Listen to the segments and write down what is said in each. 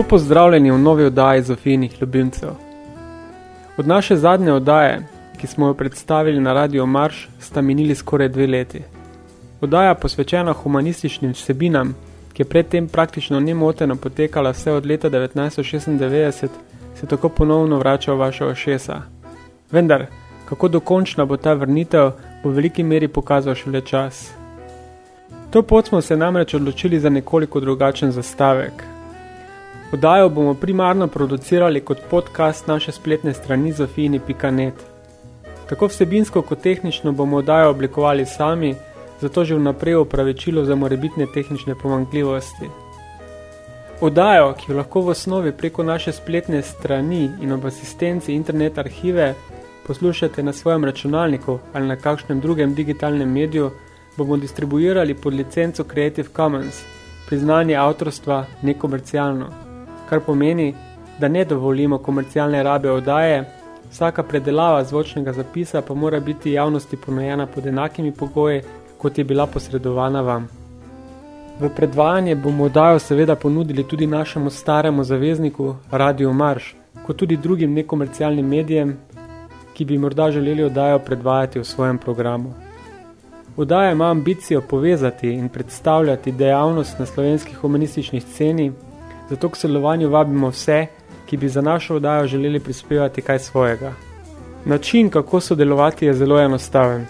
Lepo pozdravljeni v novi oddaji Zofijnih ljubimcev. Od naše zadnje oddaje, ki smo jo predstavili na Radio Marš, sta minili skoraj dve leti. Oddaja posvečena humanističnim vsebinam, ki je predtem praktično nemoteno potekala vse od leta 1996, se tako ponovno vrača v vaše ošesa. Vendar, kako dokončna bo ta vrnitev, bo v veliki meri pokazal šele čas. To pot smo se namreč odločili za nekoliko drugačen zastavek – Podajo bomo primarno producirali kot podcast naše spletne strani zofini.net. Tako vsebinsko kot tehnično bomo odajo oblikovali sami, zato že vnaprej upravičilo za morebitne tehnične pomankljivosti. Odajo, ki jo lahko v osnovi preko naše spletne strani in ob asistenci internet arhive poslušate na svojem računalniku ali na kakšnem drugem digitalnem mediju, bomo distribuirali pod licenco Creative Commons, priznanje avtorstva nekomercialno kar pomeni, da ne dovolimo komercialne rabe oddaje, vsaka predelava zvočnega zapisa pa mora biti javnosti ponujena pod enakimi pogoji, kot je bila posredovana vam. V predvajanje bomo oddajo seveda ponudili tudi našemu staremu zavezniku Radio Marš, kot tudi drugim nekomercialnim medijem, ki bi morda želeli oddajo predvajati v svojem programu. Oddaja ima ambicijo povezati in predstavljati dejavnost na slovenski humanistični sceni, zato k sodelovanju vabimo vse, ki bi za našo oddajo želeli prispevati kaj svojega. Način, kako sodelovati, je zelo enostaven.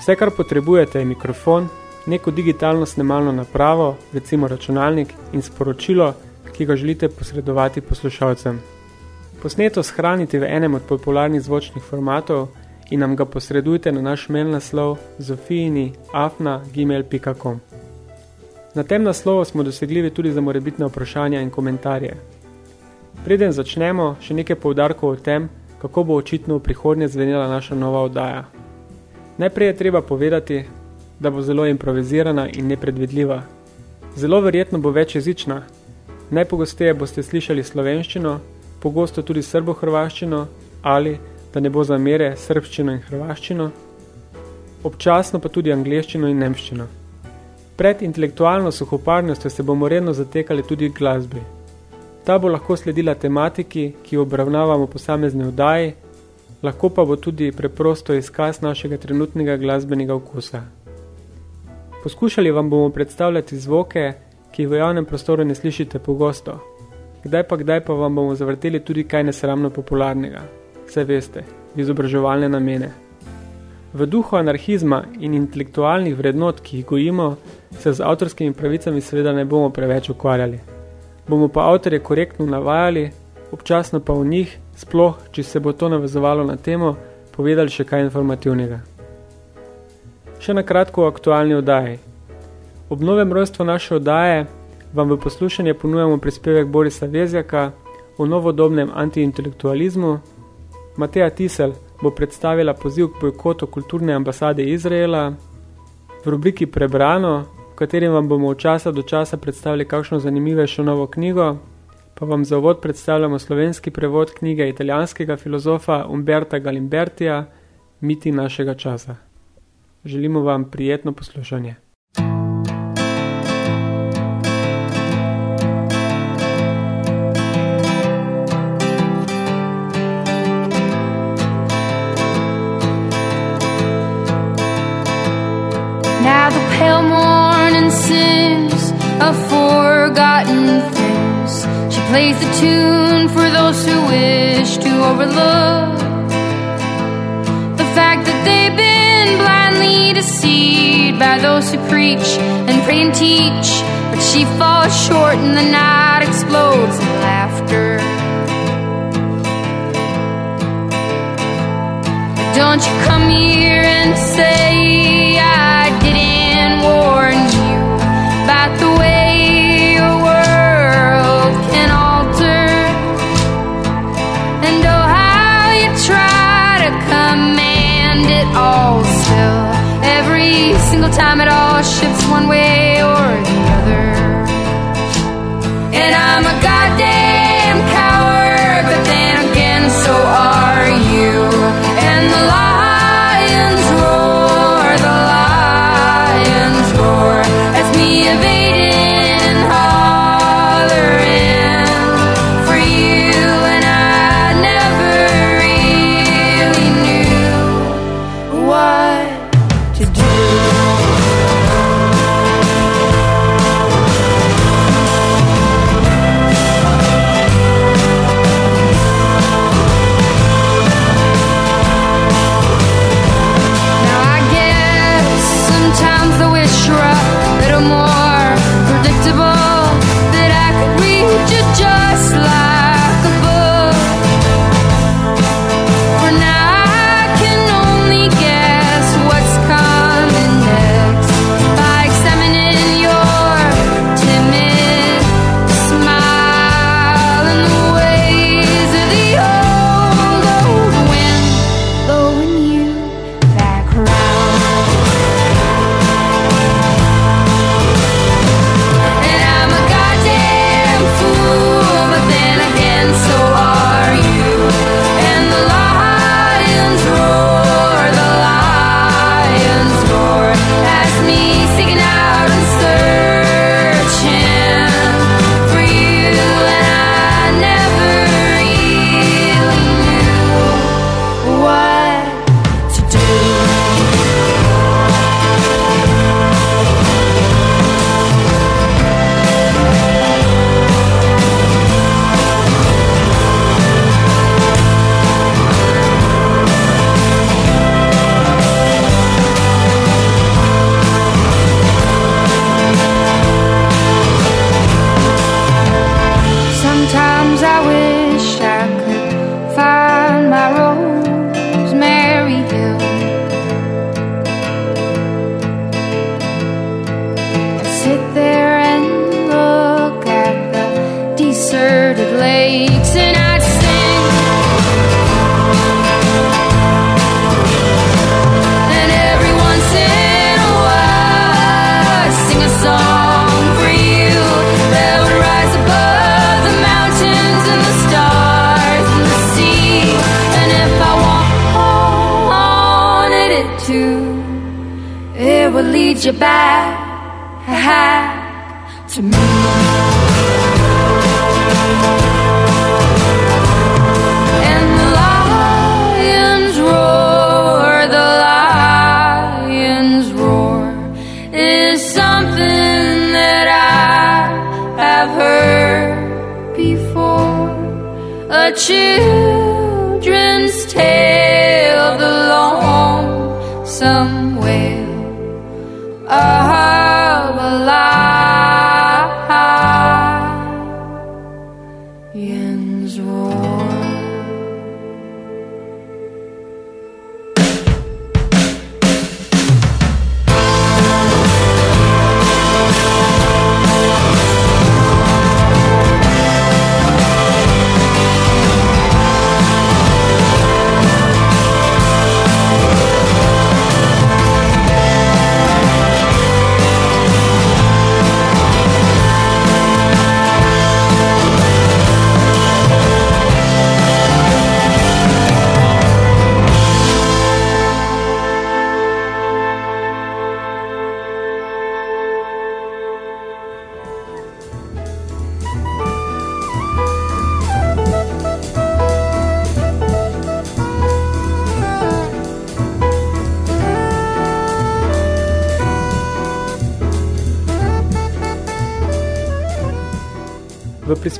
Vse, kar potrebujete, je mikrofon, neko digitalno snemalno napravo, recimo računalnik in sporočilo, ki ga želite posredovati poslušalcem. Posneto shranite v enem od popularnih zvočnih formatov in nam ga posredujte na naš mail naslov zofijini.afna.gmail.com. Na tem naslovu smo dosegljivi tudi za morebitne vprašanja in komentarje. Preden začnemo, še nekaj poudarkov o tem, kako bo očitno v prihodnje zvenela naša nova oddaja. Najprej je treba povedati, da bo zelo improvizirana in nepredvidljiva. Zelo verjetno bo večjezična. Najpogosteje boste slišali slovenščino, pogosto tudi srbo-hrvaščino ali, da ne bo zamere, srbščino in hrvaščino, občasno pa tudi angleščino in nemščino. Pred intelektualno suhoparnostjo se bomo redno zatekali tudi k glasbi. Ta bo lahko sledila tematiki, ki jo obravnavamo posamezne vdaji, lahko pa bo tudi preprosto izkaz našega trenutnega glasbenega okusa. Poskušali vam bomo predstavljati zvoke, ki v javnem prostoru ne slišite pogosto. Kdaj pa kdaj pa vam bomo zavrteli tudi kaj nesramno popularnega. Vse veste, izobraževalne namene. V duhu anarhizma in intelektualnih vrednot, ki jih gojimo, se z avtorskimi pravicami seveda ne bomo preveč ukvarjali. Bomo pa avtorje korektno navajali, občasno pa v njih, sploh, če se bo to navezovalo na temo, povedali še kaj informativnega. Še na kratko o aktualni oddaji. Ob novem rojstvu naše oddaje vam v poslušanje ponujamo prispevek Borisa Vezjaka o novodobnem antiintelektualizmu. Mateja Tisel, bo predstavila poziv k bojkotu kulturne ambasade Izraela. V rubriki Prebrano, v katerem vam bomo od časa do časa predstavili kakšno zanimivejšo novo knjigo, pa vam za uvod predstavljamo slovenski prevod knjige italijanskega filozofa Umberta Galimbertija Miti našega časa. Želimo vam prijetno poslušanje. of forgotten things. She plays the tune for those who wish to overlook the fact that they've been blindly deceived by those who preach and pray and teach. But she falls short, and the night explodes in laughter. Don't you come here and say children's tale, the lonesome.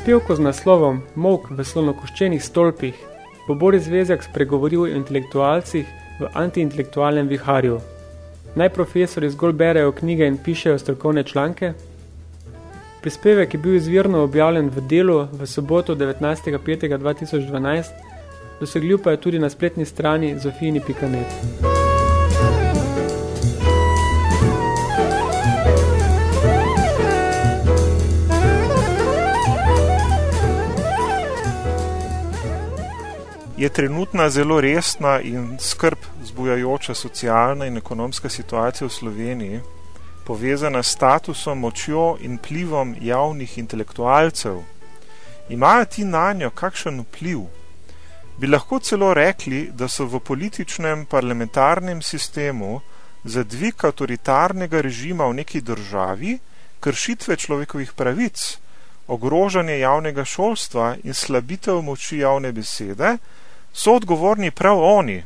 prispevku z naslovom Mok v slonokoščenih stolpih bo Boris Vezjak spregovoril o intelektualcih v antiintelektualnem viharju. Naj profesori zgolj berejo knjige in pišejo strokovne članke? Prispevek je bil izvirno objavljen v delu v soboto 19.5.2012, dosegljiv pa je tudi na spletni strani zofini.net. je trenutna zelo resna in skrb zbujajoča socialna in ekonomska situacija v Sloveniji povezana s statusom, močjo in plivom javnih intelektualcev. Imajo ti na njo kakšen vpliv? Bi lahko celo rekli, da so v političnem parlamentarnem sistemu za dvig avtoritarnega režima v neki državi kršitve človekovih pravic, ogrožanje javnega šolstva in slabitev moči javne besede, so odgovorni prav oni.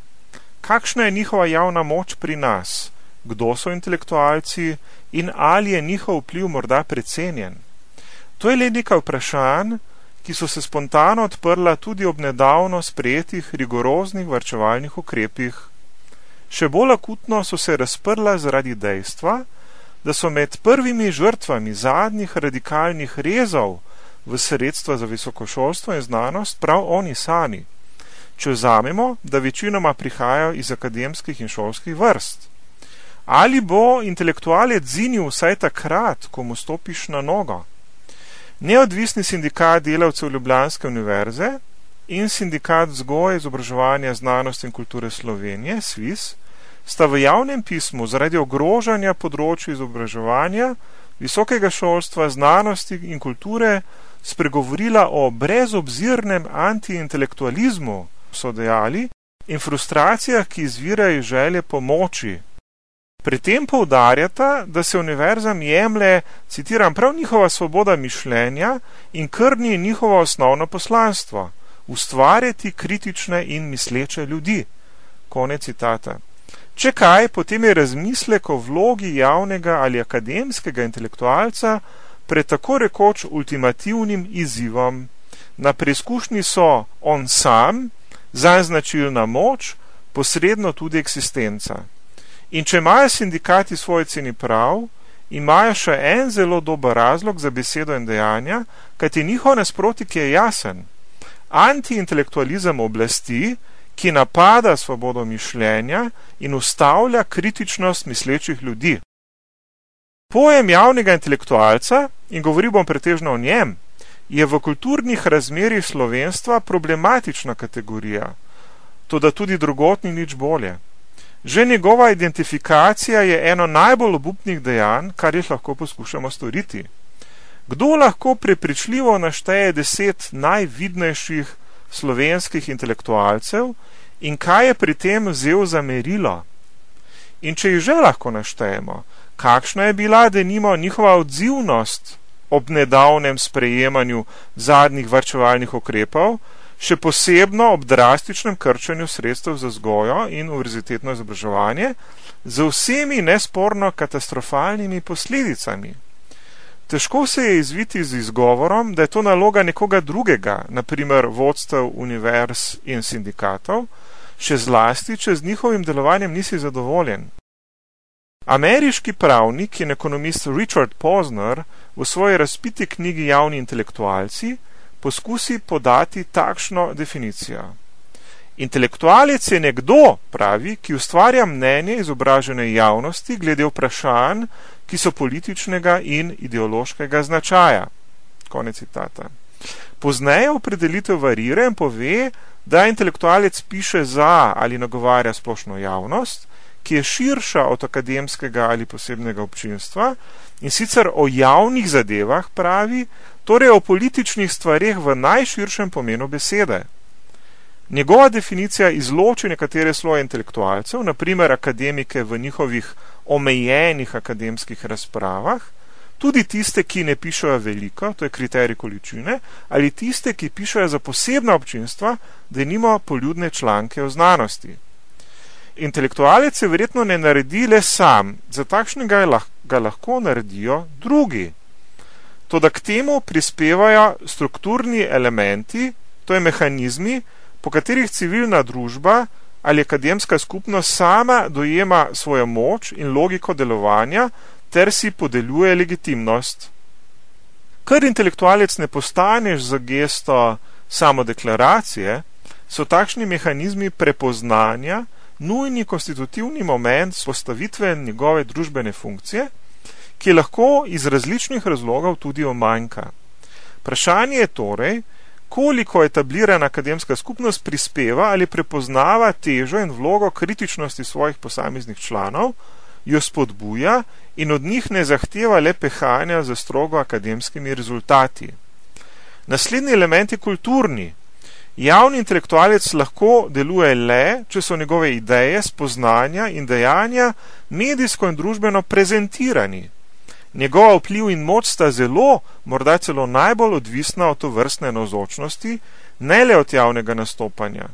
Kakšna je njihova javna moč pri nas? Kdo so intelektualci in ali je njihov vpliv morda precenjen? To je le nekaj vprašanj, ki so se spontano odprla tudi ob nedavno sprejetih rigoroznih varčevalnih ukrepih. Še bolj akutno so se razprla zaradi dejstva, da so med prvimi žrtvami zadnjih radikalnih rezov v sredstva za visokošolstvo in znanost prav oni sami če vzamemo, da večinoma prihajajo iz akademskih in šolskih vrst. Ali bo intelektualec zinil vsaj takrat, ko mu stopiš na nogo? Neodvisni sindikat delavcev Ljubljanske univerze in sindikat vzgoje, izobraževanja, znanosti in kulture Slovenije, SWIS, sta v javnem pismu zaradi ogrožanja področju izobraževanja, visokega šolstva, znanosti in kulture spregovorila o brezobzirnem antiintelektualizmu, so dejali, in frustracijah, ki izvirajo iz želje pomoči. Pri tem poudarjata, da se univerzam jemlje, citiram, prav njihova svoboda mišljenja in krni njihovo osnovno poslanstvo - ustvarjati kritične in misleče ljudi. Konec citata. Če kaj, potem je razmislek o vlogi javnega ali akademskega intelektualca pred tako rekoč ultimativnim izzivom. Na preizkušnji so on sam, zanj značilna moč, posredno tudi eksistenca. In če imajo sindikati svoje ceni prav, imajo še en zelo dober razlog za besedo in dejanja, kajti njihov nasprotik je jasen. Antiintelektualizem oblasti, ki napada svobodo mišljenja in ustavlja kritičnost mislečih ljudi. Pojem javnega intelektualca, in govori bom pretežno o njem, je v kulturnih razmerjih slovenstva problematična kategorija, toda tudi drugotni nič bolje. Že njegova identifikacija je eno najbolj obupnih dejanj, kar jih lahko poskušamo storiti. Kdo lahko prepričljivo našteje deset najvidnejših slovenskih intelektualcev in kaj je pri tem vzel za merilo? In če jih že lahko naštejemo, kakšna je bila denimo njihova odzivnost ob nedavnem sprejemanju zadnjih varčevalnih ukrepov, še posebno ob drastičnem krčanju sredstev za zgojo in univerzitetno izobraževanje, z vsemi nesporno katastrofalnimi posledicami. Težko se je izviti z izgovorom, da je to naloga nekoga drugega, naprimer vodstev univerz in sindikatov, še zlasti, če z njihovim delovanjem nisi zadovoljen. Ameriški pravnik in ekonomist Richard Posner v svoji razpiti knjigi Javni intelektualci poskusi podati takšno definicijo. Intelektualec je nekdo, pravi, ki ustvarja mnenje izobražene javnosti glede vprašanj, ki so političnega in ideološkega značaja. Konec citata. Pozneje opredelitev varira in pove, da intelektualec piše za ali nagovarja splošno javnost, ki je širša od akademskega ali posebnega občinstva in sicer o javnih zadevah pravi, torej o političnih stvarih v najširšem pomenu besede. Njegova definicija izloči nekatere sloje intelektualcev, naprimer akademike v njihovih omejenih akademskih razpravah, tudi tiste, ki ne pišejo veliko, to je kriterij količine, ali tiste, ki pišejo za posebna občinstva, da nima poljudne članke o znanosti. Intelektualec se verjetno ne naredi le sam, za takšnega ga lahko naredijo drugi. Toda k temu prispevajo strukturni elementi, to je mehanizmi, po katerih civilna družba ali akademska skupnost sama dojema svojo moč in logiko delovanja ter si podeljuje legitimnost. Ker intelektualec ne postaneš za gesto samodeklaracije, so takšni mehanizmi prepoznanja nujni konstitutivni moment spostavitve njegove družbene funkcije, ki lahko iz različnih razlogov tudi omanjka. Vprašanje je torej, koliko etablirana akademska skupnost prispeva ali prepoznava težo in vlogo kritičnosti svojih posameznih članov, jo spodbuja in od njih ne zahteva le pehanja za strogo akademskimi rezultati. Naslednji element je kulturni. Javni intelektualec lahko deluje le, če so njegove ideje, spoznanja in dejanja medijsko in družbeno prezentirani. Njegova vpliv in moč sta zelo, morda celo najbolj odvisna od to vrstne navzočnosti, ne le od javnega nastopanja.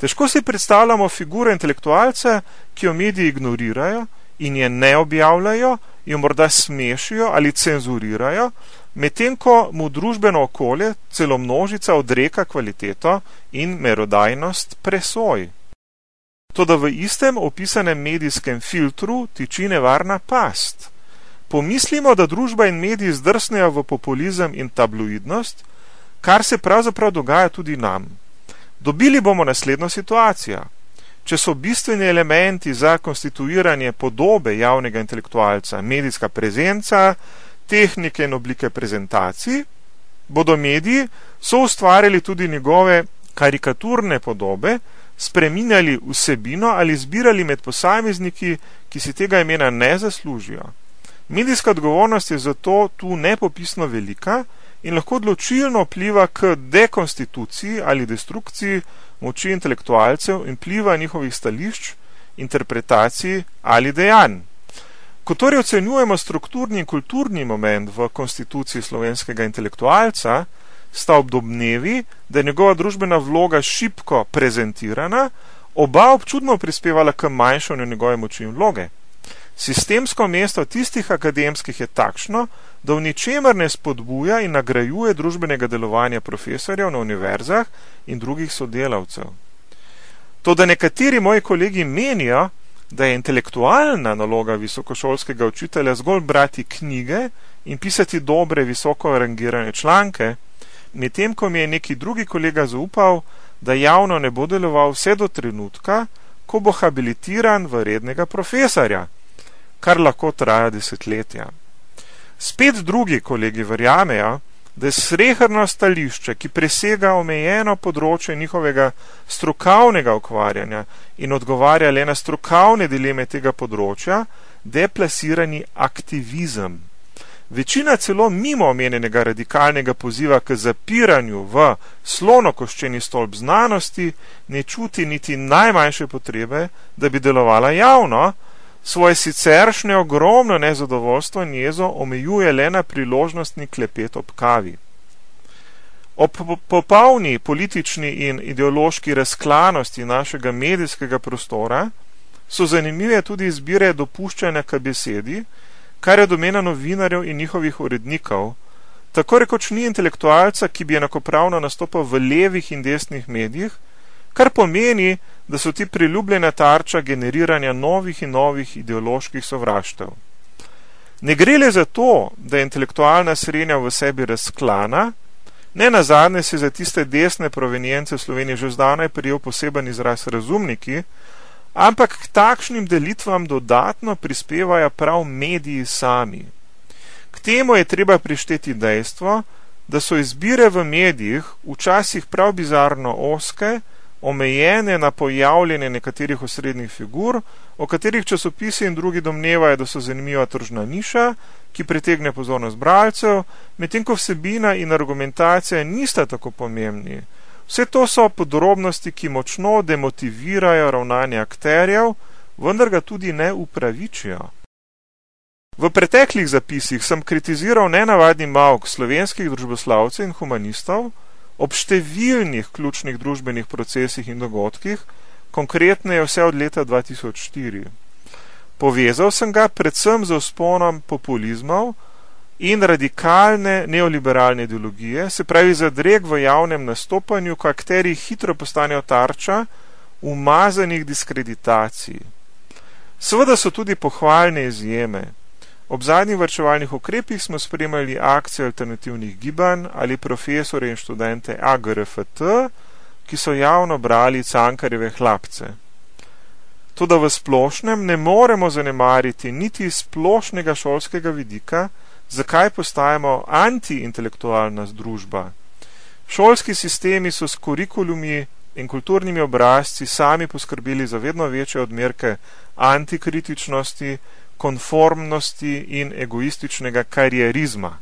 Težko si predstavljamo figuro intelektualca, ki jo mediji ignorirajo in je ne objavljajo, jo morda smešijo ali cenzurirajo, medtem ko mu družbeno okolje, celo množica odreka kvaliteto in merodajnost presoj. Toda v istem opisanem medijskem filtru tiči nevarna past. Pomislimo, da družba in mediji zdrsnejo v populizem in tabloidnost, kar se pravzaprav dogaja tudi nam. Dobili bomo naslednjo situacijo. Če so bistveni elementi za konstituiranje podobe javnega intelektualca medijska prezenca, tehnike in oblike prezentacij, bodo mediji so ustvarjali tudi njegove karikaturne podobe, spreminjali vsebino ali zbirali med posamezniki, ki si tega imena ne zaslužijo. Medijska odgovornost je zato tu nepopisno velika in lahko odločilno vpliva k dekonstituciji ali destrukciji moči intelektualcev in vpliva njihovih stališč, interpretacij ali dejanj. Ko torej ocenjujemo strukturni in kulturni moment v konstituciji slovenskega intelektualca, sta obdobnevi, da je njegova družbena vloga šipko prezentirana, oba občudno prispevala k manjšanju njegove moči in vloge. Sistemsko mesto tistih akademskih je takšno, da v ničemer ne spodbuja in nagrajuje družbenega delovanja profesorjev na univerzah in drugih sodelavcev. To, da nekateri moji kolegi menijo, da je intelektualna naloga visokošolskega učitelja zgolj brati knjige in pisati dobre visoko rangirane članke, medtem ko mi je neki drugi kolega zaupal, da javno ne bo deloval vse do trenutka, ko bo habilitiran v rednega profesorja, kar lahko traja desetletja. Spet drugi kolegi verjamejo, da je srehrno stališče, ki presega omejeno področje njihovega strokovnega ukvarjanja in odgovarja le na strokovne dileme tega področja, deplasirani aktivizem. Večina celo mimo omenjenega radikalnega poziva k zapiranju v slonokoščeni stolp znanosti ne čuti niti najmanjše potrebe, da bi delovala javno, svoje siceršnje ogromno nezadovoljstvo in jezo omejuje le na priložnostni klepet ob kavi. Ob popolni politični in ideološki razklanosti našega medijskega prostora so zanimive tudi izbire dopuščanja k besedi, kar je domena novinarjev in njihovih urednikov, tako rekoč ni intelektualca, ki bi enakopravno nastopal v levih in desnih medijih, kar pomeni, da so ti priljubljena tarča generiranja novih in novih ideoloških sovraštev. Ne gre le za to, da je intelektualna srednja v sebi razklana, ne nazadnje se za tiste desne provenjence v Sloveniji že zdavnaj prijel poseben izraz razumniki, ampak k takšnim delitvam dodatno prispevajo prav mediji sami. K temu je treba prišteti dejstvo, da so izbire v medijih včasih prav bizarno oske, omejene na pojavljanje nekaterih osrednjih figur, o katerih časopisi in drugi domnevajo, da so zanimiva tržna niša, ki pritegne pozornost bralcev, medtem ko vsebina in argumentacija nista tako pomembni. Vse to so podrobnosti, ki močno demotivirajo ravnanje akterjev, vendar ga tudi ne upravičijo. V preteklih zapisih sem kritiziral nenavadni malk slovenskih družboslavcev in humanistov, ob številnih ključnih družbenih procesih in dogodkih, konkretno je vse od leta 2004. Povezal sem ga predvsem z usponom populizmov in radikalne neoliberalne ideologije, se pravi zadreg v javnem nastopanju, ko akteri hitro postanejo tarča umazanih diskreditacij. Seveda so tudi pohvalne izjeme. Ob zadnjih vrčevalnih ukrepih smo spremljali akcije alternativnih gibanj ali profesore in študente AGRFT, ki so javno brali cankarjeve hlapce. Toda v splošnem ne moremo zanemariti niti splošnega šolskega vidika, zakaj postajamo antiintelektualna združba. Šolski sistemi so s kurikulumi in kulturnimi obrazci sami poskrbeli za vedno večje odmerke antikritičnosti, konformnosti in egoističnega karierizma.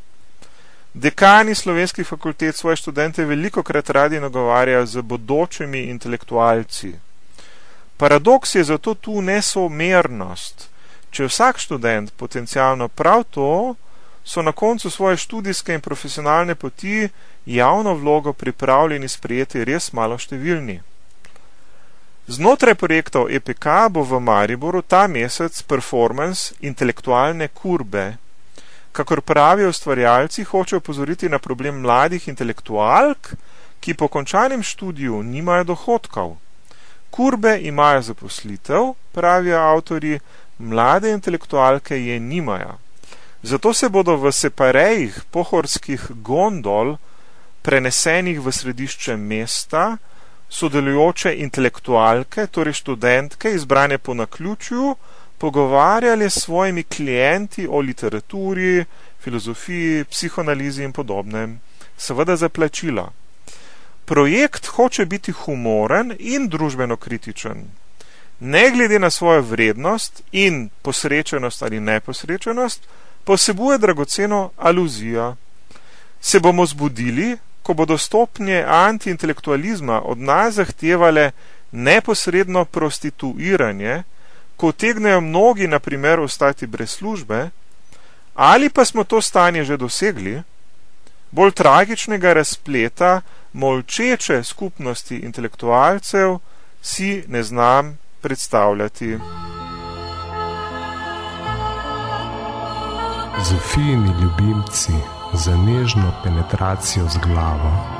Dekani slovenskih fakultet svoje študente veliko krat radi nagovarjajo z bodočimi intelektualci. Paradoks je zato tu nesomernost. Če vsak študent potencialno prav to, so na koncu svoje študijske in profesionalne poti javno vlogo pripravljeni sprejeti res malo številni. Znotraj projektov EPK bo v Mariboru ta mesec performance intelektualne kurbe. Kakor pravijo ustvarjalci, hoče opozoriti na problem mladih intelektualk, ki po končanem študiju nimajo dohodkov. Kurbe imajo zaposlitev, pravijo avtori, mlade intelektualke je nimajo. Zato se bodo v separejih pohorskih gondol, prenesenih v središče mesta, sodelujoče intelektualke, torej študentke, izbrane po naključju, pogovarjali s svojimi klienti o literaturi, filozofiji, psihoanalizi in podobnem, seveda za plačilo. Projekt hoče biti humoren in družbeno kritičen. Ne glede na svojo vrednost in posrečenost ali neposrečenost, posebuje dragoceno aluzijo. Se bomo zbudili, ko bodo stopnje antiintelektualizma od nas zahtevale neposredno prostituiranje, ko tegnejo mnogi, na primer, ostati brez službe, ali pa smo to stanje že dosegli, bolj tragičnega razpleta molčeče skupnosti intelektualcev si ne znam predstavljati. Zofijini ljubimci za nežno penetracijo z glavo.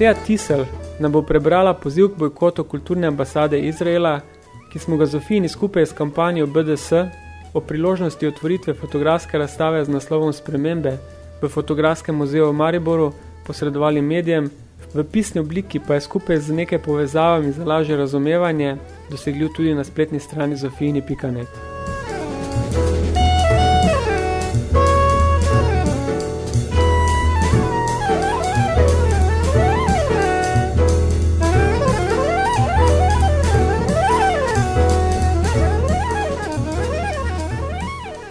Mateja Tisel nam bo prebrala poziv k bojkotu kulturne ambasade Izraela, ki smo ga Zofini skupaj s kampanjo BDS o priložnosti otvoritve fotografske razstave z naslovom Spremembe v fotografskem muzeju v Mariboru posredovali medijem, v pisni obliki pa je skupaj z nekaj povezavami za lažje razumevanje dosegljiv tudi na spletni strani zofini.net.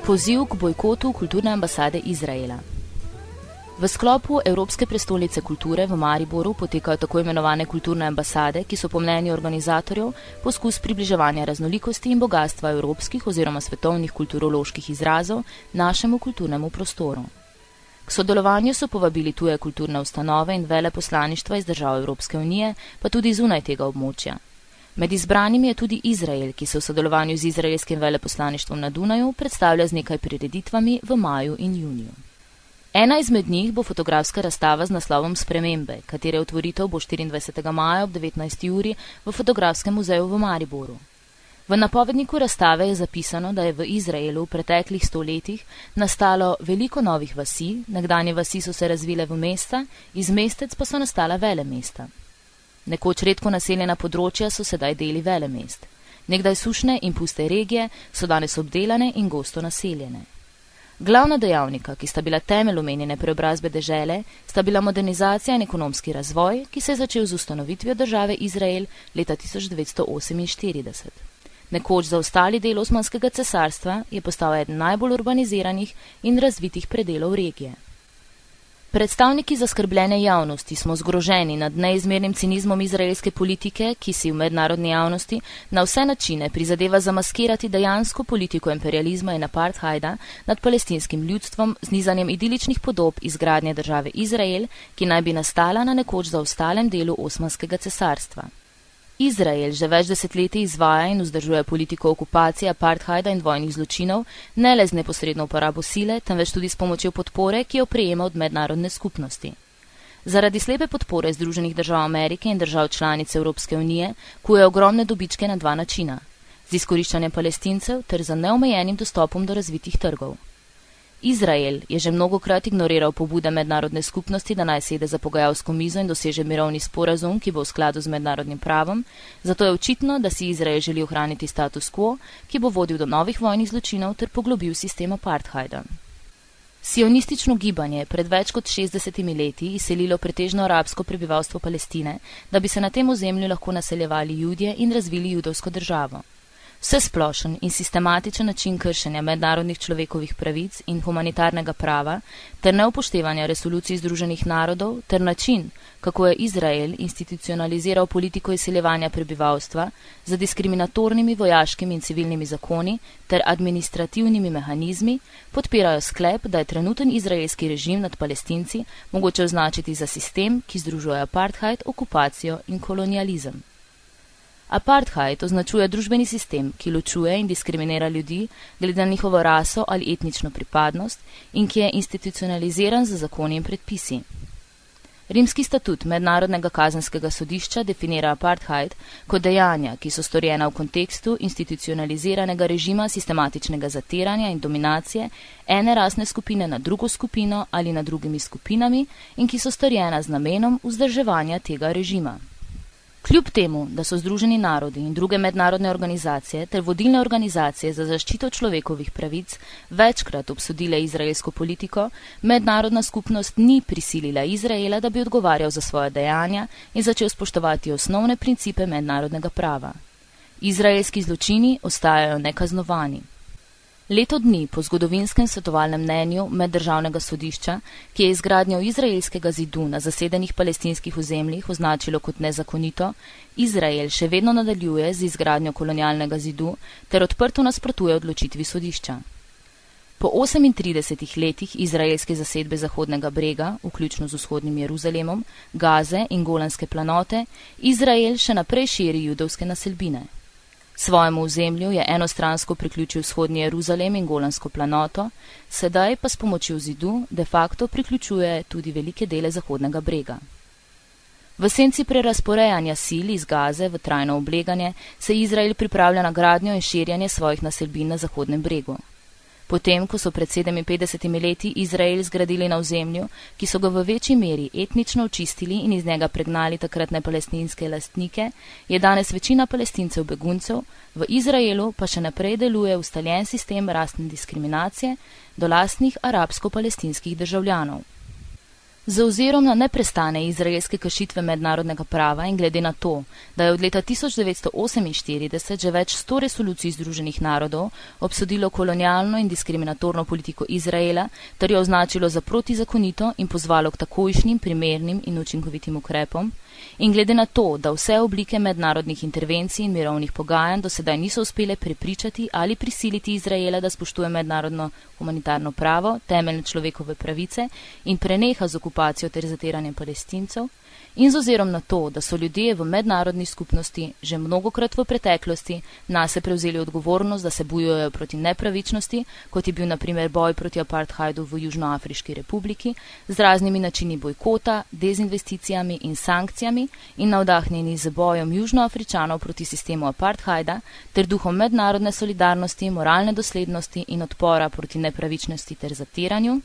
Poziv k bojkotu kulturne ambasade Izraela. V sklopu Evropske prestolnice kulture v Mariboru potekajo tako imenovane kulturne ambasade, ki so po mnenju organizatorjev poskus približevanja raznolikosti in bogatstva evropskih oziroma svetovnih kulturoloških izrazov našemu kulturnemu prostoru. K sodelovanju so povabili tuje kulturne ustanove in veleposlaništva iz držav Evropske unije, pa tudi zunaj tega območja. Med izbranimi je tudi Izrael, ki se v sodelovanju z izraelskim veleposlaništvom na Dunaju predstavlja z nekaj prireditvami v maju in juniju. Ena izmed njih bo fotografska razstava z naslovom Spremembe, katere otvoritev bo 24. maja ob 19. uri v Fotografskem muzeju v Mariboru. V napovedniku razstave je zapisano, da je v Izraelu v preteklih stoletjih nastalo veliko novih vasi, nekdanje vasi so se razvile v mesta, iz mestec pa so nastala vele mesta. Nekoč redko naseljena področja so sedaj deli vele mest. Nekdaj sušne in puste regije so danes obdelane in gosto naseljene. Glavna dejavnika, ki sta bila temelj omenjene preobrazbe dežele, sta bila modernizacija in ekonomski razvoj, ki se je začel z ustanovitvijo države Izrael leta 1948. Nekoč zaostali del Osmanskega cesarstva je postal eden najbolj urbaniziranih in razvitih predelov regije. Predstavniki zaskrbljene javnosti smo zgroženi nad neizmernim cinizmom izraelske politike, ki si v mednarodni javnosti na vse načine prizadeva zamaskirati dejansko politiko imperializma in apartheida nad palestinskim ljudstvom z nizanjem idiličnih podob izgradnje države Izrael, ki naj bi nastala na nekoč zaostalem delu Osmanskega cesarstva. Izrael že več desetletij izvaja in vzdržuje politiko okupacije, apartheida in vojnih zločinov, ne le z neposredno uporabo sile, temveč tudi s pomočjo podpore, ki jo prejema od mednarodne skupnosti. Zaradi slepe podpore Združenih držav Amerike in držav članic Evropske unije kuje ogromne dobičke na dva načina - z izkoriščanjem palestincev ter za neomejenim dostopom do razvitih trgov. Izrael je že mnogokrat ignoriral pobude mednarodne skupnosti, da naj sede za pogajalsko mizo in doseže mirovni sporazum, ki bo v skladu z mednarodnim pravom, zato je očitno, da si Izrael želi ohraniti status quo, ki bo vodil do novih vojnih zločinov ter poglobil sistem apartheida. Sionistično gibanje je pred več kot 60 leti izselilo pretežno arabsko prebivalstvo Palestine, da bi se na tem ozemlju lahko naseljevali ljudje in razvili judovsko državo. Vse splošen in sistematičen način kršenja mednarodnih človekovih pravic in humanitarnega prava ter neupoštevanja resolucij Združenih narodov ter način, kako je Izrael institucionaliziral politiko izseljevanja prebivalstva z diskriminatornimi vojaškimi in civilnimi zakoni ter administrativnimi mehanizmi, podpirajo sklep, da je trenuten izraelski režim nad palestinci mogoče označiti za sistem, ki združuje apartheid, okupacijo in kolonializem. Apartheid označuje družbeni sistem, ki ločuje in diskriminira ljudi glede na njihovo raso ali etnično pripadnost in ki je institucionaliziran z zakoni in predpisi. Rimski statut Mednarodnega kazenskega sodišča definira apartheid kot dejanja, ki so storjena v kontekstu institucionaliziranega režima sistematičnega zatiranja in dominacije ene rasne skupine na drugo skupino ali nad drugimi skupinami in ki so storjena z namenom vzdrževanja tega režima. Kljub temu, da so Združeni narodi in druge mednarodne organizacije ter vodilne organizacije za zaščito človekovih pravic večkrat obsodile izraelsko politiko, mednarodna skupnost ni prisilila Izraela, da bi odgovarjal za svoje dejanja in začel spoštovati osnovne principe mednarodnega prava. Izraelski zločini ostajajo nekaznovani. Leto dni po zgodovinskem svetovalnem mnenju meddržavnega sodišča, ki je izgradnjo izraelskega zidu na zasedenih palestinskih ozemljih označilo kot nezakonito, Izrael še vedno nadaljuje z izgradnjo kolonialnega zidu ter odprto nasprotuje odločitvi sodišča. Po 38 letih izraelske zasedbe Zahodnega brega, vključno z vzhodnim Jeruzalemom, Gaze in Golanske planote, Izrael še naprej širi judovske naselbine. Svojemu ozemlju je enostransko priključil vzhodni Jeruzalem in Golansko planoto, sedaj pa s pomočjo zidu de facto priključuje tudi velike dele Zahodnega brega. V senci prerasporejanja sil iz Gaze v trajno obleganje se Izrael pripravlja na gradnjo in širjanje svojih naselbin na Zahodnem bregu. Potem, ko so pred 57 leti Izrael zgradili na ozemlju, ki so ga v večji meri etnično očistili in iz njega pregnali takratne palestinske lastnike, je danes večina palestincev beguncev, v Izraelu pa še naprej deluje ustaljen sistem rastne diskriminacije do lastnih arabsko-palestinskih državljanov. Z ozirom na neprestane izraelske kršitve mednarodnega prava in glede na to, da je od leta 1948 že več sto resolucij Združenih narodov obsodilo kolonialno in diskriminatorno politiko Izraela ter jo označilo za protizakonito in pozvalo k takojšnjim, primernim in učinkovitim ukrepom, in glede na to, da vse oblike mednarodnih intervencij in mirovnih pogajanj do sedaj niso uspele prepričati ali prisiliti Izraela, da spoštuje mednarodno humanitarno pravo, temeljne človekove pravice in preneha z okupacijo ter zatiranjem palestincev, in z ozirom na to, da so ljudje v mednarodni skupnosti že mnogokrat v preteklosti nase prevzeli odgovornost, da se bojujejo proti nepravičnosti, kot je bil naprimer boj proti apartheidu v Južnoafriški republiki, z raznimi načini bojkota, dezinvesticijami in sankcijami in navdahnjeni z bojem Južnoafričanov proti sistemu apartheida ter duhom mednarodne solidarnosti, moralne doslednosti in odpora proti nepravičnosti ter zatiranju,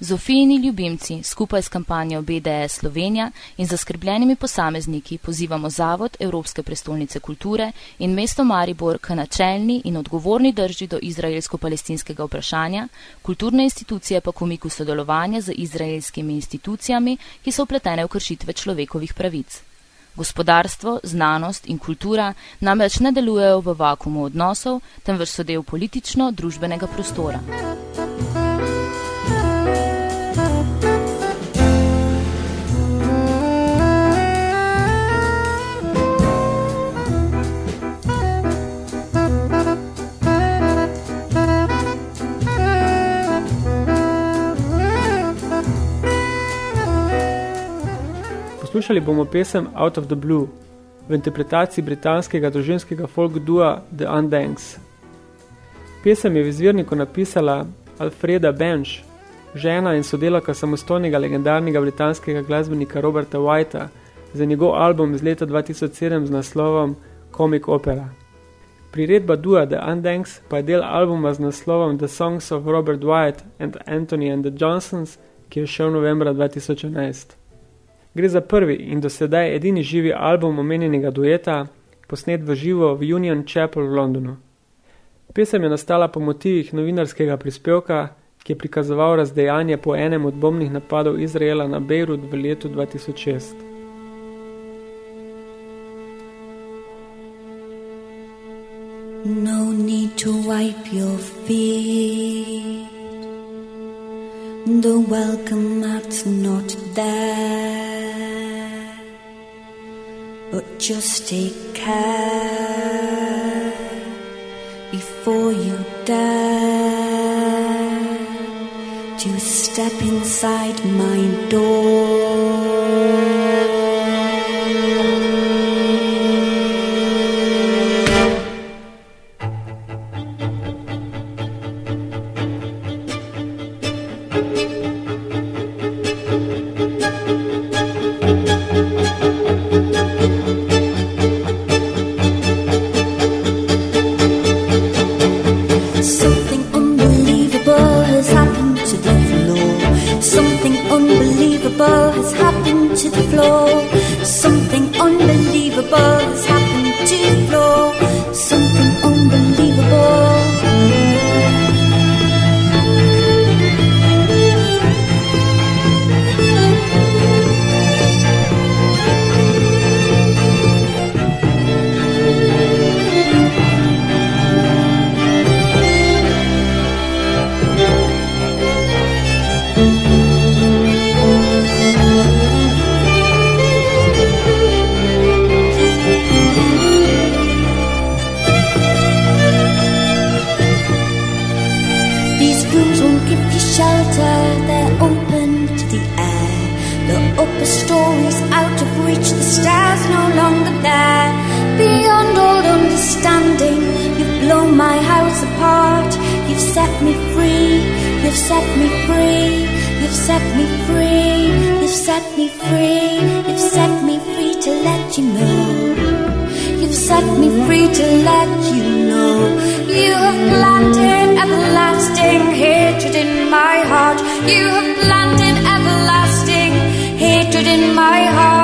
Zofijini ljubimci skupaj s kampanjo BDS Slovenija in zaskrbljenimi posamezniki pozivamo Zavod Evropske prestolnice kulture in mesto Maribor k načelni in odgovorni drži do izraelsko-palestinskega vprašanja, kulturne institucije pa k umiku sodelovanja z izraelskimi institucijami, ki so vpletene v kršitve človekovih pravic. Gospodarstvo, znanost in kultura namreč ne delujejo v vakumu odnosov, temveč so del politično-družbenega prostora. Poslušali bomo pesem Out of the Blue v interpretaciji britanskega družinskega folk dua The Undanks. Pesem je v izvirniku napisala Alfreda Bench, žena in sodelavka samostojnega legendarnega britanskega glasbenika Roberta Whitea za njegov album iz leta 2007 z naslovom Comic Opera. Priredba dua The Undanks pa je del albuma z naslovom The Songs of Robert White and Anthony and the Johnsons, ki je šel novembra 2011. Gre za prvi in do sedaj edini živi album omenjenega dueta, posnet v živo v Union Chapel v Londonu. Pesem je nastala po motivih novinarskega prispevka, ki je prikazoval razdejanje po enem od bombnih napadov Izraela na Beirut v letu 2006. No need to wipe your feet. The welcome mat's not there. But just take care before you dare to step inside my door. House apart. You've set me free, you've set me free, you've set me free, you've set me free, you've set me free to let you know. You've set me free to let you know you have planted everlasting hatred in my heart. You have planted everlasting hatred in my heart.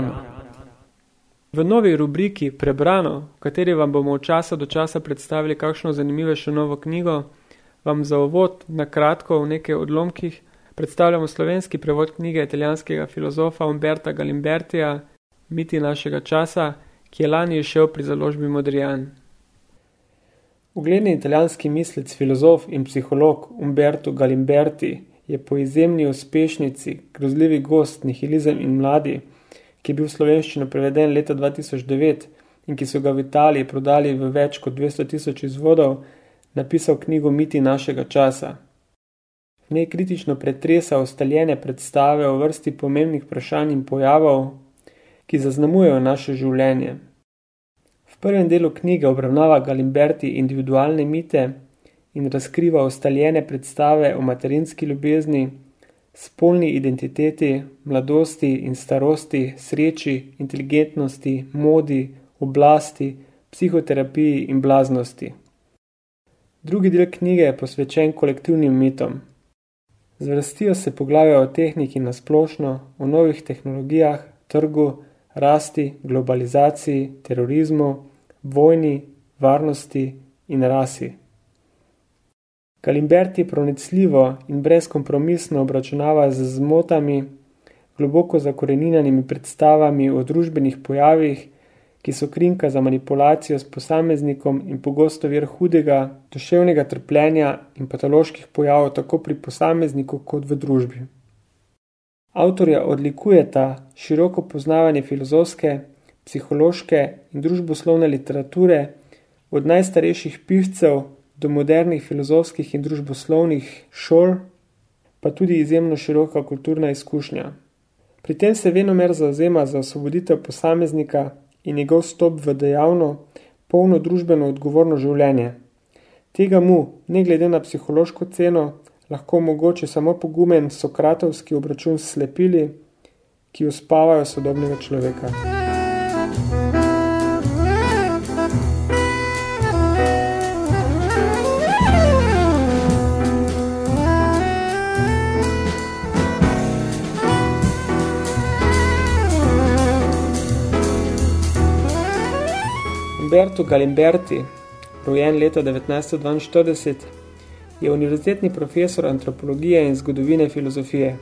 Prebrano. V novi rubriki Prebrano, v kateri vam bomo od časa do časa predstavili kakšno zanimivejšo novo knjigo, vam za uvod na kratko v nekaj odlomkih predstavljamo slovenski prevod knjige italijanskega filozofa Umberta Galimbertija Miti našega časa, ki je lani išel pri založbi Modrijan. Ugledni italijanski mislec, filozof in psiholog Umberto Galimberti je po izjemni uspešnici Grozljivi gost, nihilizem in mladi, ki je bil v slovenščino preveden leta 2009 in ki so ga v Italiji prodali v več kot 200 tisoč izvodov, napisal knjigo Miti našega časa. V njej kritično pretresa ustaljene predstave o vrsti pomembnih vprašanj in pojavov, ki zaznamujejo naše življenje. V prvem delu knjige obravnava Galimberti individualne mite in razkriva ustaljene predstave o materinski ljubezni, spolni identiteti, mladosti in starosti, sreči, inteligentnosti, modi, oblasti, psihoterapiji in blaznosti. Drugi del knjige je posvečen kolektivnim mitom. Zvrstijo se poglavja o tehniki na splošno, o novih tehnologijah, trgu, rasti, globalizaciji, terorizmu, vojni, varnosti in rasi. Galimberti pronicljivo in brezkompromisno obračunava z zmotami, globoko zakoreninjenimi predstavami o družbenih pojavih, ki so krinka za manipulacijo s posameznikom in pogosto vir hudega, duševnega trpljenja in patoloških pojavov tako pri posamezniku kot v družbi. Avtorja odlikujeta široko poznavanje filozofske, psihološke in družboslovne literature, od najstarejših pivcev do modernih filozofskih in družboslovnih šol, pa tudi izjemno široka kulturna izkušnja. Pri tem se venomer zauzema za osvoboditev posameznika in njegov stop v dejavno, polno družbeno odgovorno življenje. Tega mu, ne glede na psihološko ceno, lahko omogoči samo pogumen sokratovski obračun s slepili, ki uspavajo sodobnega človeka. Umberto Galimberti, rojen leta 1942, je univerzitetni profesor antropologije in zgodovine filozofije.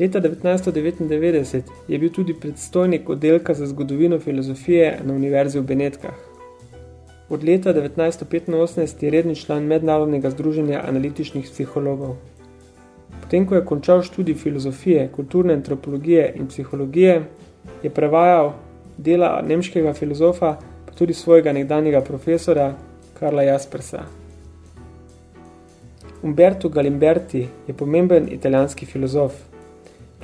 Leta 1999 je bil tudi predstojnik oddelka za zgodovino filozofije na Univerzi v Benetkah. Od leta 1985 je redni član Mednarodnega združenja analitičnih psihologov. Potem, ko je končal študij filozofije, kulturne antropologije in psihologije, je prevajal dela nemškega filozofa, pa tudi svojega nekdanjega profesora Karla Jaspersa. Umberto Galimberti je pomemben italijanski filozof.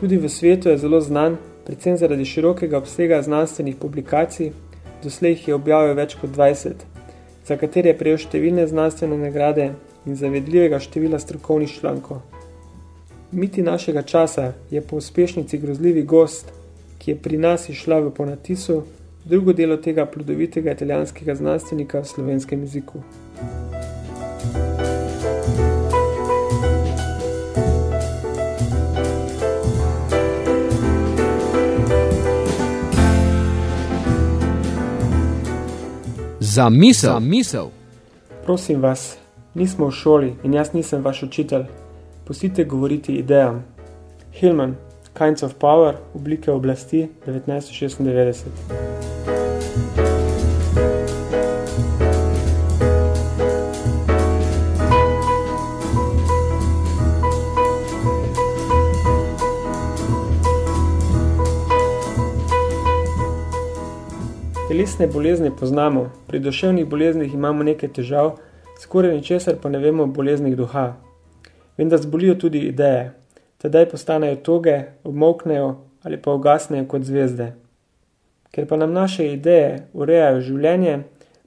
Tudi v svetu je zelo znan, predvsem zaradi širokega obsega znanstvenih publikacij, doslej jih je objavil več kot 20, za katere je prejel številne znanstvene nagrade in zavedljivega števila strokovnih člankov. Miti našega časa je po uspešnici grozljivi gost, ki je pri nas išla v ponatisu, drugo delo tega plodovitega italijanskega znanstvenika v slovenskem jeziku. Za misel. Za misel. Prosim vas, nismo v šoli in jaz nisem vaš učitelj. Pustite govoriti idejam. Hillman, Kinds of Power, oblike oblasti, 1996. Telesne bolezni poznamo, pri duševnih boleznih imamo nekaj težav, skoraj ničesar pa ne vemo o boleznih duha. Vendar zbolijo tudi ideje, tedaj postanejo toge, obmoknejo ali pa ugasnejo kot zvezde. Ker pa nam naše ideje urejajo življenje,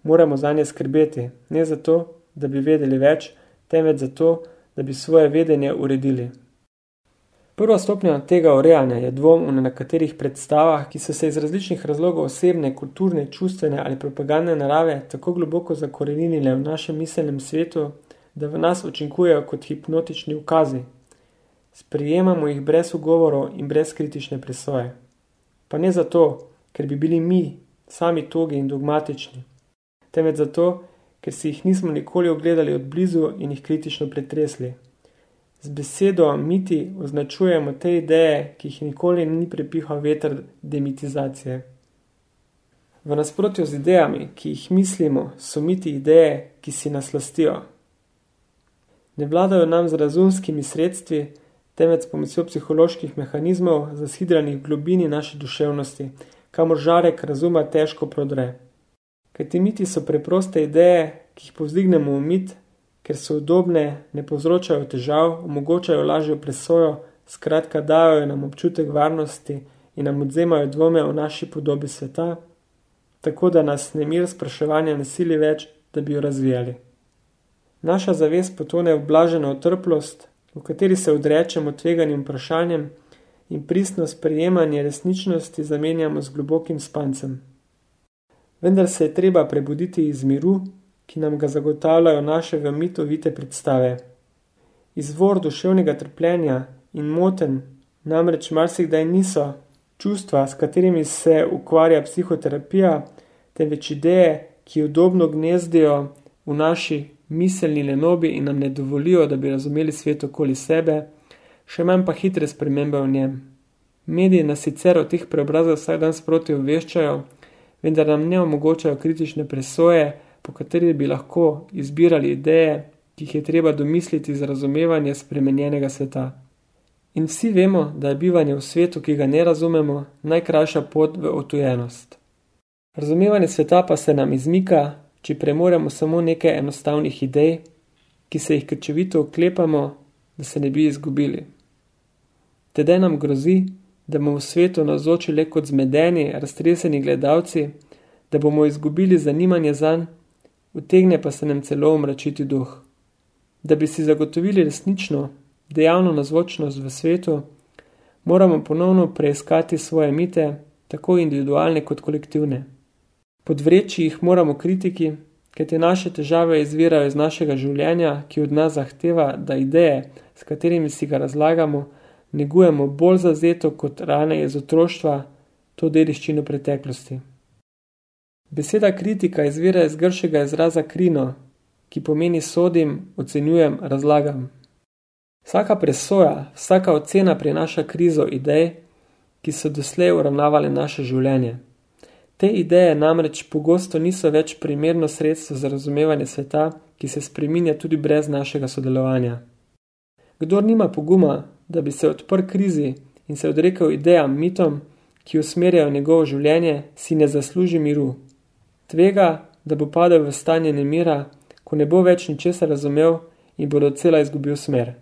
moramo za nje skrbeti, ne zato, da bi vedeli več, temveč zato, da bi svoje vedenje uredili. Prva stopnja tega urejanja je dvom v nekaterih predstavah, ki so se iz različnih razlogov osebne, kulturne, čustvene ali propagandne narave tako globoko zakoreninile v našem miselnem svetu, da v nas učinkujejo kot hipnotični ukazi, Sprijemamo jih brez ugovorov in brez kritične presoje. Pa ne zato, ker bi bili mi sami togi in dogmatični, temveč zato, ker si jih nismo nikoli ogledali od blizu in jih kritično pretresli. Z besedo miti označujemo te ideje, ki jih nikoli ni prepihal veter demitizacije. V nasprotju z idejami, ki jih mislimo, so miti ideje, ki si nas lastijo. Ne vladajo nam z razumskimi sredstvi, temveč s pomočjo psiholoških mehanizmov, zasidranih v globini naše duševnosti, kamor žarek razuma težko prodre. Ker ti miti so preproste ideje, ki jih povzdignemo v mit, ker so udobne, ne povzročajo težav, omogočajo lažjo presojo, skratka dajo nam občutek varnosti in nam odzemajo dvome o naši podobi sveta, tako da nas nemir spraševanja ne sili več, da bi jo razvijali. Naša zavest potone v blaženo otrplost, v kateri se odrečemo tveganim vprašanjem in pristno sprejemanje resničnosti zamenjamo z globokim spancem. Vendar se je treba prebuditi iz miru, ki nam ga zagotavljajo naše v mitovite predstave. Izvor duševnega trpljenja in moten namreč marsikdaj niso čustva, s katerimi se ukvarja psihoterapija, temveč ideje, ki udobno gnezdijo v naši miselni lenobi in nam ne dovolijo, da bi razumeli svet okoli sebe, še manj pa hitre spremembe v njem. Mediji nas sicer o teh preobrazah vsak dan sproti obveščajo, vendar nam ne omogočajo kritične presoje, po kateri bi lahko izbirali ideje, ki jih je treba domisliti za razumevanje spremenjenega sveta. In vsi vemo, da je bivanje v svetu, ki ga ne razumemo, najkrajša pot v otujenost. Razumevanje sveta pa se nam izmika, če premoremo samo nekaj enostavnih idej, ki se jih krčevito oklepamo, da se ne bi izgubili. Tedaj nam grozi, da bomo v svetu navzoči le kot zmedeni, raztreseni gledalci, da bomo izgubili zanimanje zanj, utegne pa se nam celo omračiti duh. Da bi si zagotovili resnično, dejavno nazvočnost v svetu, moramo ponovno preiskati svoje mite, tako individualne kot kolektivne. Podvreči jih moramo kritiki, ker te naše težave izvirajo iz našega življenja, ki od nas zahteva, da ideje, s katerimi si ga razlagamo, negujemo bolj zazeto kot rane iz otroštva, to dediščino preteklosti. Beseda kritika izvira iz grškega izraza krino, ki pomeni sodim, ocenjujem, razlagam. Vsaka presoja, vsaka ocena prinaša krizo idej, ki so doslej uravnavale naše življenje. Te ideje namreč pogosto niso več primerno sredstvo za razumevanje sveta, ki se spreminja tudi brez našega sodelovanja. Kdor nima poguma, da bi se odprl krizi in se odrekel idejam, mitom, ki usmerjajo njegovo življenje, si ne zasluži miru. Tvega, da bo padel v stanje nemira, ko ne bo več ničesar razumel in bo docela izgubil smer.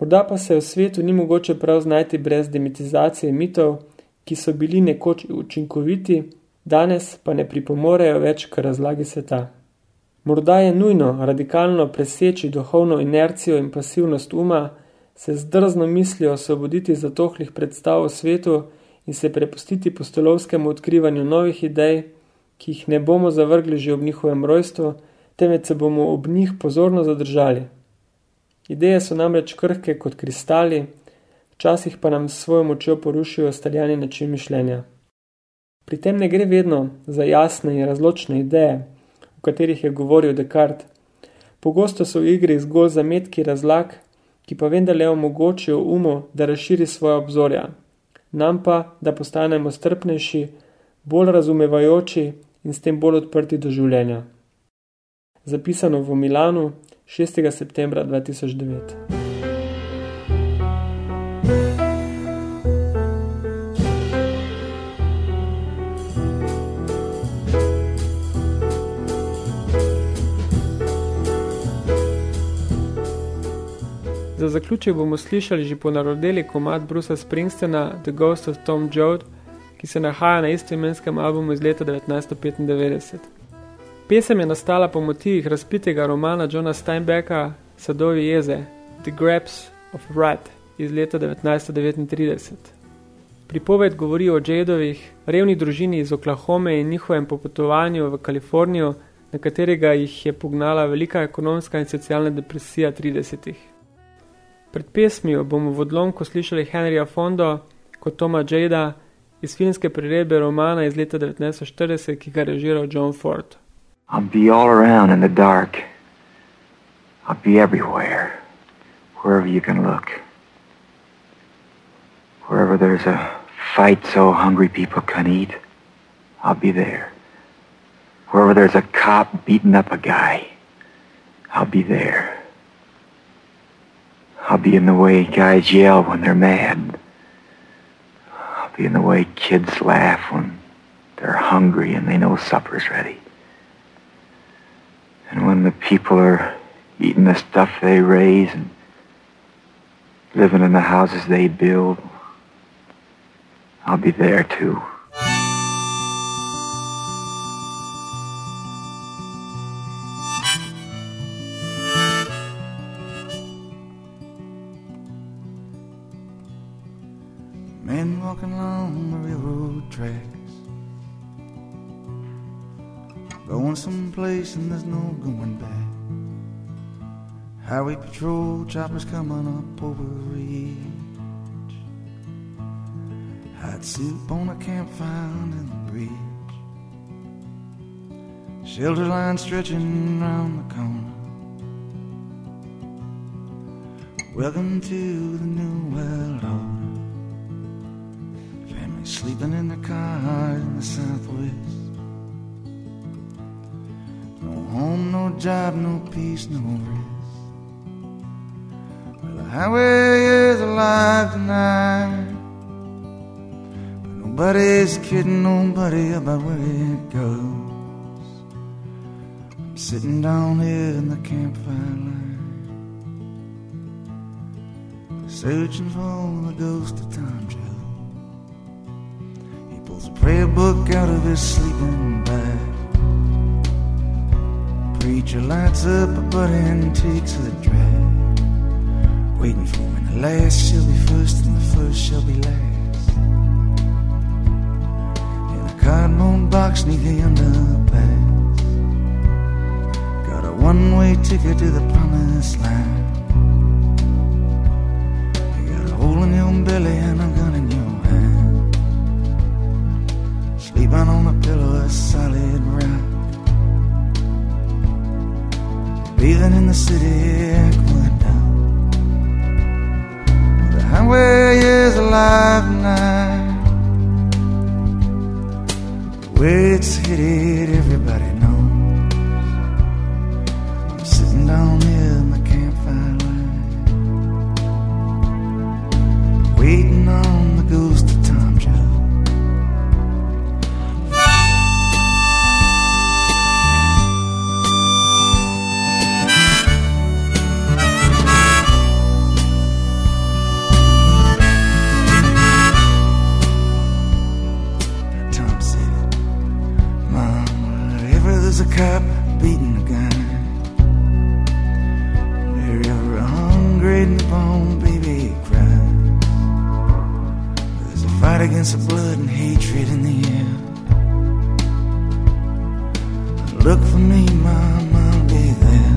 Morda pa se v svetu ni mogoče prav znajti brez demitizacije mitov, ki so bili nekoč učinkoviti, danes pa ne pripomorejo več k razlagi sveta. Morda je nujno radikalno preseči duhovno inercijo in pasivnost uma, se z drzno mislijo osvoboditi zatohlih predstav o svetu in se prepustiti postolovskemu odkrivanju novih idej, ki jih ne bomo zavrgli že ob njihovem rojstvu, temveč se bomo ob njih pozorno zadržali. Ideje so namreč krhke kot kristali, včasih pa nam s svojo močjo porušijo staljani način mišljenja. Pri tem ne gre vedno za jasne in razločne ideje, o katerih je govoril Descartes. Pogosto so v igri zgolj zametki razlag, ki pa vendarle omogočijo umu, da razširi svoje obzorja, nam pa, da postanemo strpnejši, bolj razumevajoči in s tem bolj odprti do življenja. Zapisano v Milanu 6. septembra 2009. Za zaključek bomo slišali že ponarodeli komad Brusa Springstena The Ghost of Tom Joad, ki se nahaja na istoimenskem albumu iz leta 1995. Pesem je nastala po motivih razpitega romana Johna Steinbecka Sadovi jeze The Grapes of Rat iz leta 1939. Pripoved govori o Jadovih, revni družini iz Oklahome in njihovem popotovanju v Kalifornijo, na katerega jih je pognala velika ekonomska in socialna depresija 30-ih. Pred pesmijo bomo v odlomku slišali Henrya Fondo kot Toma Jada, iz filmske priredbe romana iz leta 1940, ki ga je režiral John Ford. I'll be all around in the dark. I'll be everywhere, wherever you can look. Wherever there's a fight so hungry people can eat, I'll be there. Wherever there's a cop beating up a guy, I'll be there. I'll be in the way guys yell when they're mad. I'll be in the way kids laugh when they're hungry and they know supper's ready. And when the people are eating the stuff they raise and living in the houses they build, I'll be there too. Tracks. Going someplace and there's no going back. Highway patrol choppers coming up over ridge. Hot soup on a campfire in the bridge. Shelter line stretching round the corner. Welcome to the new world order. Sleeping in the car in the southwest. No home, no job, no peace, no rest. Well, the highway is alive tonight. But nobody's kidding nobody about where it goes. I'm sitting down here in the campfire line. Searching for the ghost of time Joe. Prayer book out of his sleeping bag. Preacher lights up a butt and takes a drag. Waiting for when the last shall be first and the first shall be last. In a cardboard box neath the underpass. Got a one way ticket to the promised land. You got a hole in your belly and a gun in Sleeping on a pillow of solid rock. Breathing in the city aqueduct. The highway is alive. The way it's headed, everybody knows. I'm sitting down here in the campfire line, waiting on the ghost cop beating a guy, wherever hungry newborn baby cries, there's a fight against the blood and hatred in the air. Look for me, Mom, I'll be there.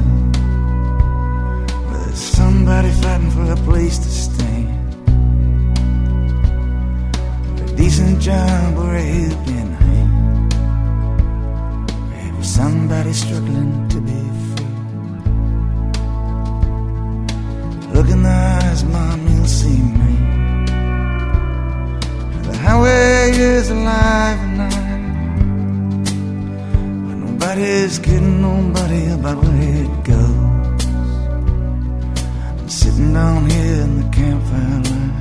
Where there's somebody fighting for a place to stand a decent job or a helping somebody struggling to be free. Look in the eyes, mom, you'll see me. The highway is alive tonight. But nobody's kidding nobody about where it goes. I'm sitting down here in the campfire line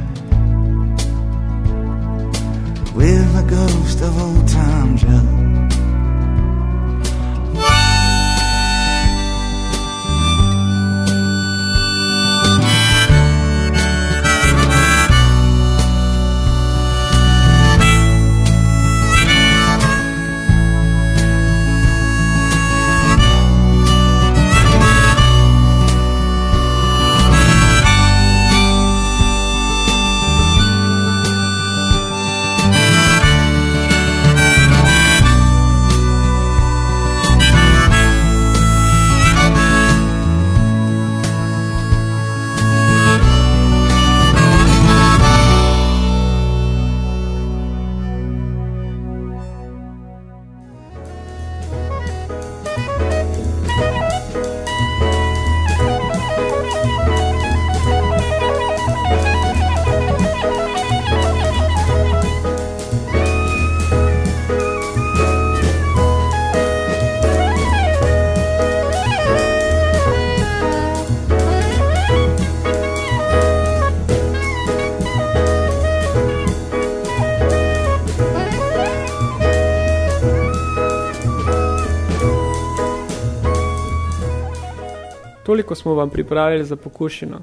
with the ghost of old time Joe. Toliko smo vam pripravili za pokušino.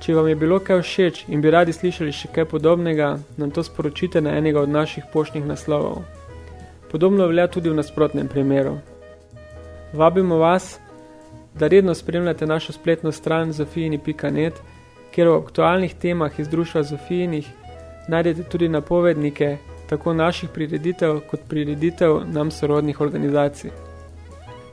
Če vam je bilo kaj všeč in bi radi slišali še kaj podobnega, nam to sporočite na enega od naših poštnih naslovov. Podobno velja tudi v nasprotnem primeru. Vabimo vas, da redno spremljate našo spletno stran zofijini.net, kjer o aktualnih temah iz društva Zofijinih najdete tudi napovednike tako naših prireditev kot prireditev nam sorodnih organizacij.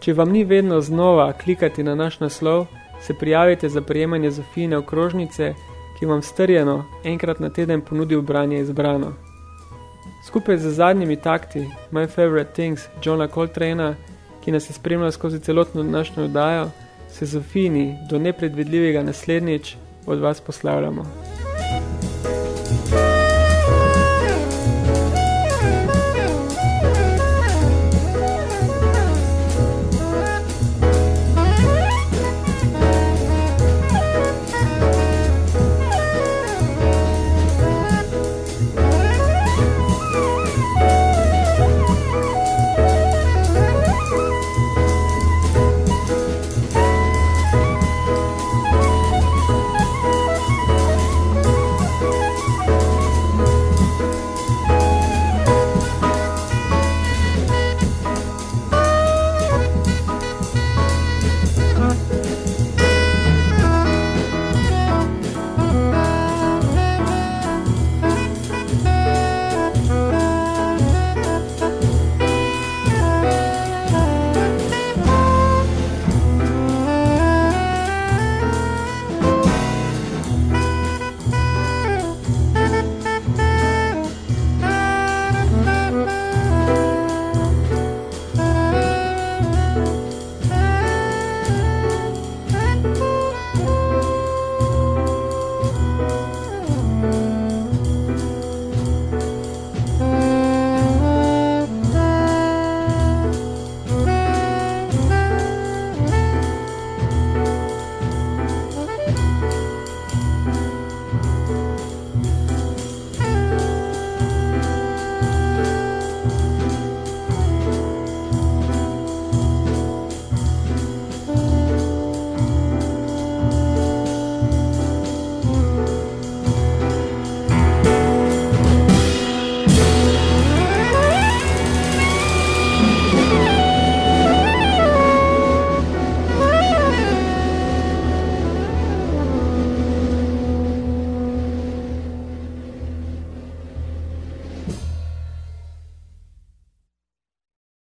Če vam ni vedno znova klikati na naš naslov, se prijavite za prejemanje Zofijine okrožnice, ki vam strjeno enkrat na teden ponudi branje izbrano. Skupaj z zadnjimi takti My Favorite Things Johna Coltrane'a, ki nas je spremljal skozi celotno današnjo oddajo, se Zofijini do nepredvidljivega naslednjič od vas poslavljamo.